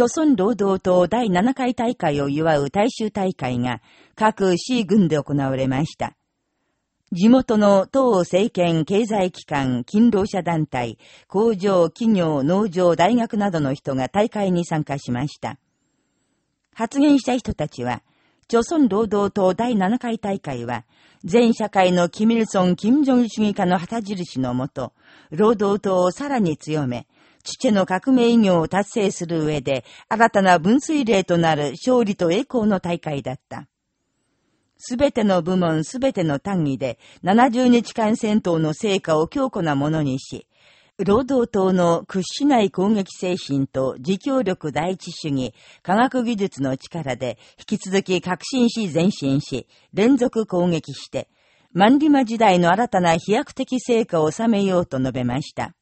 朝鮮労働党第7回大会を祝う大衆大会が各市軍で行われました。地元の党政権経済機関、勤労者団体、工場、企業、農場、大学などの人が大会に参加しました。発言した人たちは、朝鮮労働党第7回大会は、全社会のキミルソン・キム・ジョン主義家の旗印のもと、労働党をさらに強め、父の革命偉業を達成する上で、新たな分水嶺となる勝利と栄光の大会だった。すべての部門すべての単位で70日間戦闘の成果を強固なものにし、労働党の屈しない攻撃精神と自強力第一主義、科学技術の力で引き続き革新し前進し、連続攻撃して、万里馬時代の新たな飛躍的成果を収めようと述べました。